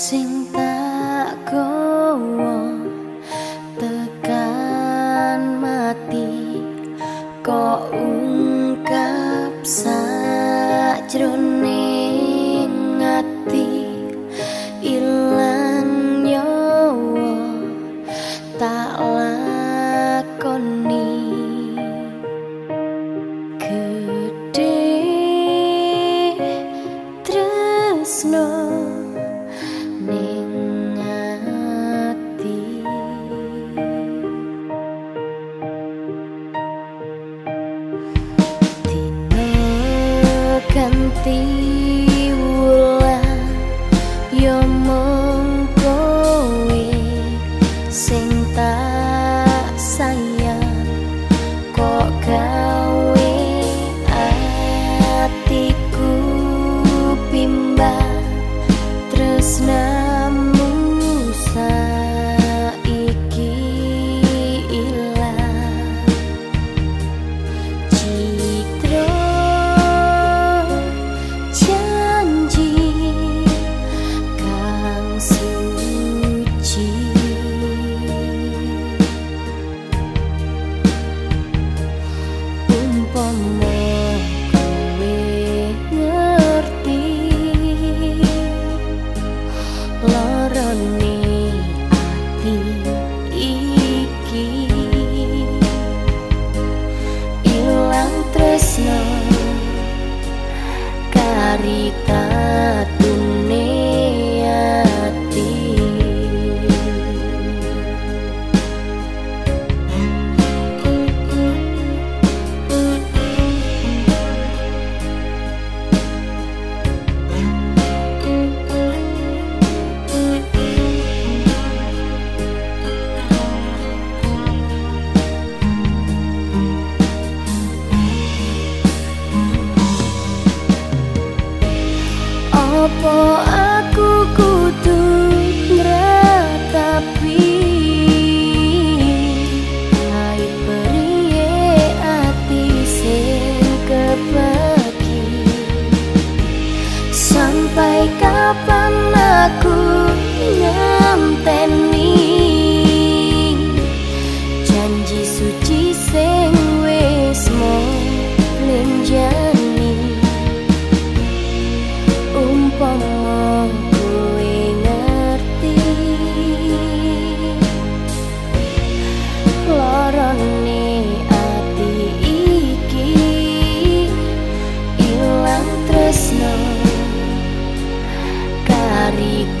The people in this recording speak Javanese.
sing tak gowo tekan mati kok ungkap sajrun thee happy. Aku nganteni Janji suci You.